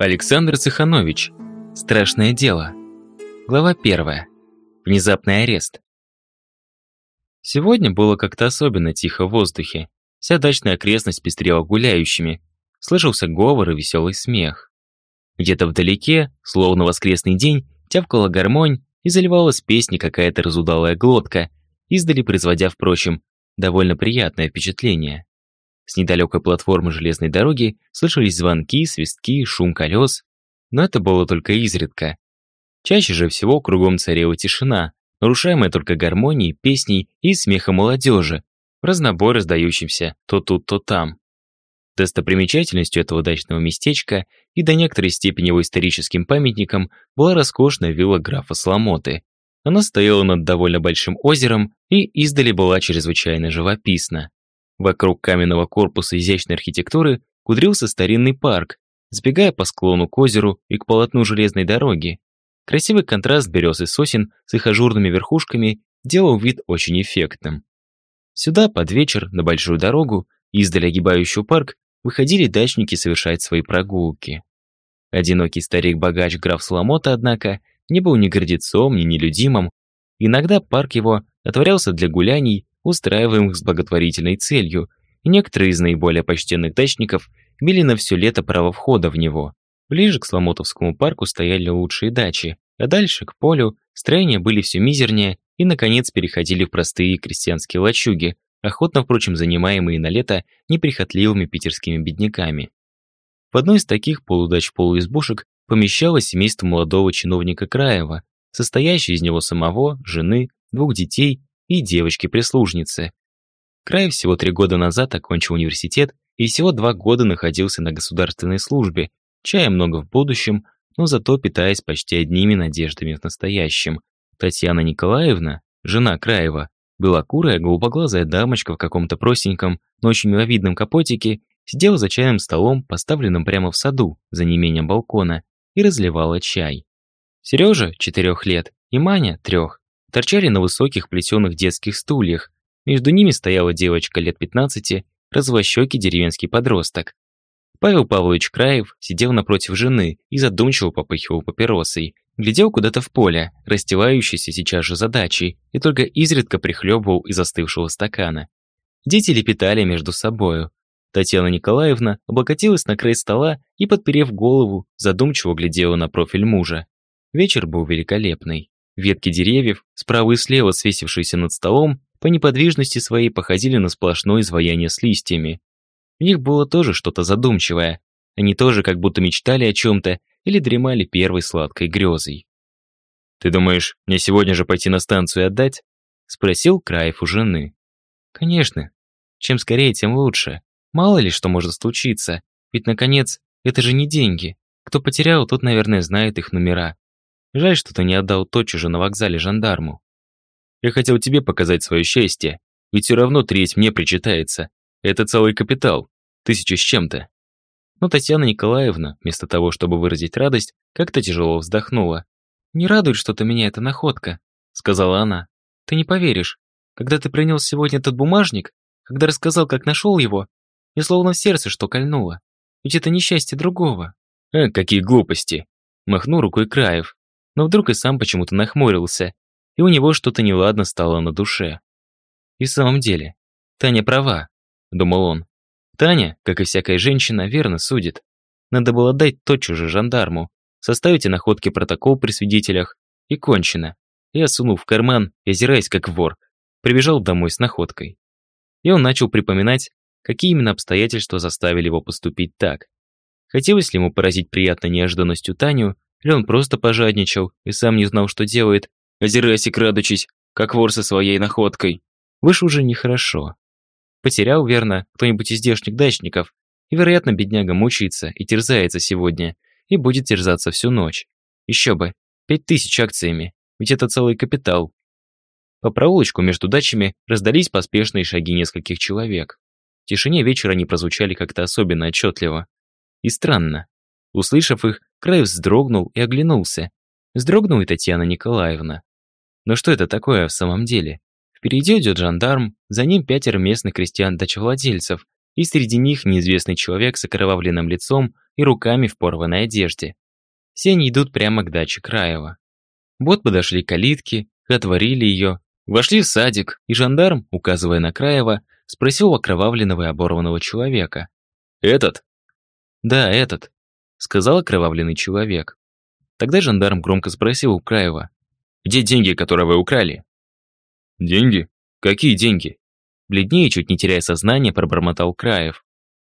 Александр Цеханович. Страшное дело. Глава первая. Внезапный арест. Сегодня было как-то особенно тихо в воздухе. Вся дачная окрестность пестрела гуляющими. Слышался говор и веселый смех. Где-то вдалеке, словно воскресный день, тявкала гармонь и заливалась песней какая-то разудалая глотка, издали производя, впрочем, довольно приятное впечатление. С недалекой платформы железной дороги слышались звонки, свистки, шум колес. Но это было только изредка. Чаще же всего кругом царила тишина, нарушаемая только гармонией, песней и смехом молодежи, в разнобой раздающимся то тут, то там. Достопримечательностью этого дачного местечка и до некоторой степени его историческим памятником была роскошная вилла графа Сломоты. Она стояла над довольно большим озером и издали была чрезвычайно живописна. Вокруг каменного корпуса изящной архитектуры кудрился старинный парк, сбегая по склону к озеру и к полотну железной дороги. Красивый контраст берез и сосен с их ажурными верхушками делал вид очень эффектным. Сюда под вечер на большую дорогу, издали огибающую парк, выходили дачники совершать свои прогулки. Одинокий старик-богач граф Соломота, однако, не был ни гордецом, ни нелюдимым. Иногда парк его отворялся для гуляний устраиваемых с благотворительной целью, некоторые из наиболее почтенных дачников имели на все лето право входа в него. Ближе к Сломотовскому парку стояли лучшие дачи, а дальше, к полю, строения были все мизернее и, наконец, переходили в простые крестьянские лачуги, охотно, впрочем, занимаемые на лето неприхотливыми питерскими бедняками. В одной из таких полудач-полуизбушек помещалось семейство молодого чиновника Краева, состоящее из него самого, жены, двух детей и девочки-прислужницы. Край всего три года назад окончил университет и всего два года находился на государственной службе, чая много в будущем, но зато питаясь почти одними надеждами в настоящем. Татьяна Николаевна, жена Краева, белокурая, голубоглазая дамочка в каком-то простеньком, но очень миловидном капотике, сидела за чайным столом, поставленным прямо в саду, за неимением балкона, и разливала чай. Сережа, четырех лет, и Маня, трех, торчали на высоких плетеных детских стульях. Между ними стояла девочка лет 15, развощекий деревенский подросток. Павел Павлович Краев сидел напротив жены и задумчиво попыхивал папиросой, глядел куда-то в поле, расстилающееся сейчас же задачей, и только изредка прихлебывал из остывшего стакана. Дети лепетали между собою. Татьяна Николаевна облокотилась на край стола и, подперев голову, задумчиво глядела на профиль мужа. Вечер был великолепный. Ветки деревьев, справа и слева свесившиеся над столом, по неподвижности своей походили на сплошное изваяние с листьями. В них было тоже что-то задумчивое. Они тоже как будто мечтали о чем-то или дремали первой сладкой грезой. «Ты думаешь, мне сегодня же пойти на станцию и отдать?» Спросил Краев у жены. «Конечно. Чем скорее, тем лучше. Мало ли что может случиться. Ведь, наконец, это же не деньги. Кто потерял, тот, наверное, знает их номера. Жаль, что ты не отдал тотчас же на вокзале жандарму. Я хотел тебе показать свое счастье, ведь все равно треть мне причитается. Это целый капитал, тысяча с чем-то. Но Татьяна Николаевна, вместо того, чтобы выразить радость, как-то тяжело вздохнула. «Не радует что-то меня эта находка», — сказала она. «Ты не поверишь. Когда ты принес сегодня этот бумажник, когда рассказал, как нашел его, мне словно в сердце что кольнуло. Ведь это несчастье другого». «Э, какие глупости!» Махнул рукой Краев но вдруг и сам почему-то нахмурился, и у него что-то неладно стало на душе. И в самом деле, Таня права, думал он. Таня, как и всякая женщина, верно судит. Надо было дать тотчас же жандарму, составить о находке протокол при свидетелях, и кончено. Я сунул в карман озираясь как вор, прибежал домой с находкой. И он начал припоминать, какие именно обстоятельства заставили его поступить так. Хотелось ли ему поразить приятной неожиданностью Таню, или он просто пожадничал и сам не знал, что делает, озираясь и крадучись, как вор со своей находкой. Вышло уже нехорошо. Потерял, верно, кто-нибудь из здешних дачников, и, вероятно, бедняга мучается и терзается сегодня, и будет терзаться всю ночь. Еще бы, пять тысяч акциями, ведь это целый капитал. По проулочку между дачами раздались поспешные шаги нескольких человек. В тишине вечера они прозвучали как-то особенно отчетливо. И странно. Услышав их, Край вздрогнул и оглянулся. Вздрогнула и Татьяна Николаевна. Но что это такое в самом деле? Впереди идет жандарм, за ним пятеро местных крестьян-дачевладельцев, и среди них неизвестный человек с окровавленным лицом и руками в порванной одежде. Все они идут прямо к даче Краева. Вот подошли к калитке, отворили ее, вошли в садик, и жандарм, указывая на Краева, спросил окровавленного и оборванного человека. «Этот?» «Да, этот», — сказал окровавленный человек. Тогда жандарм громко спросил у Краева. «Где деньги, которые вы украли?» «Деньги? Какие деньги?» Бледнее, чуть не теряя сознание, пробормотал Краев.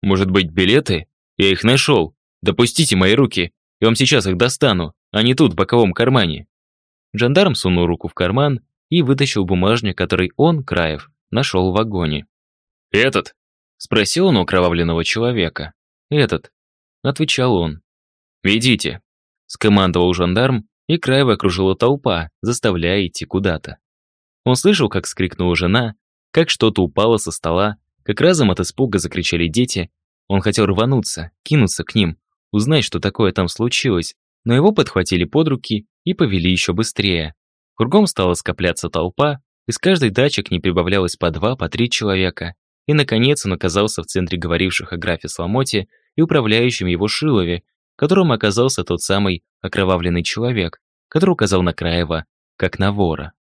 «Может быть, билеты? Я их нашел. Допустите мои руки, я вам сейчас их достану, а не тут, в боковом кармане». Жандарм сунул руку в карман и вытащил бумажник, который он, Краев, нашел в вагоне. «Этот?» – спросил он у окровавленного человека. «Этот», – отвечал он. «Ведите», – скомандовал жандарм, и Краева окружила толпа, заставляя идти куда-то. Он слышал, как скрикнула жена, как что-то упало со стола, как разом от испуга закричали дети. Он хотел рвануться, кинуться к ним, узнать, что такое там случилось, но его подхватили под руки и повели еще быстрее. Кругом стала скопляться толпа, из каждой дачи к ней прибавлялось по два, по три человека. И, наконец, он оказался в центре говоривших о графе Сломоте и управляющем его Шилове, которым оказался тот самый окровавленный человек, который указал на Краева, как на вора.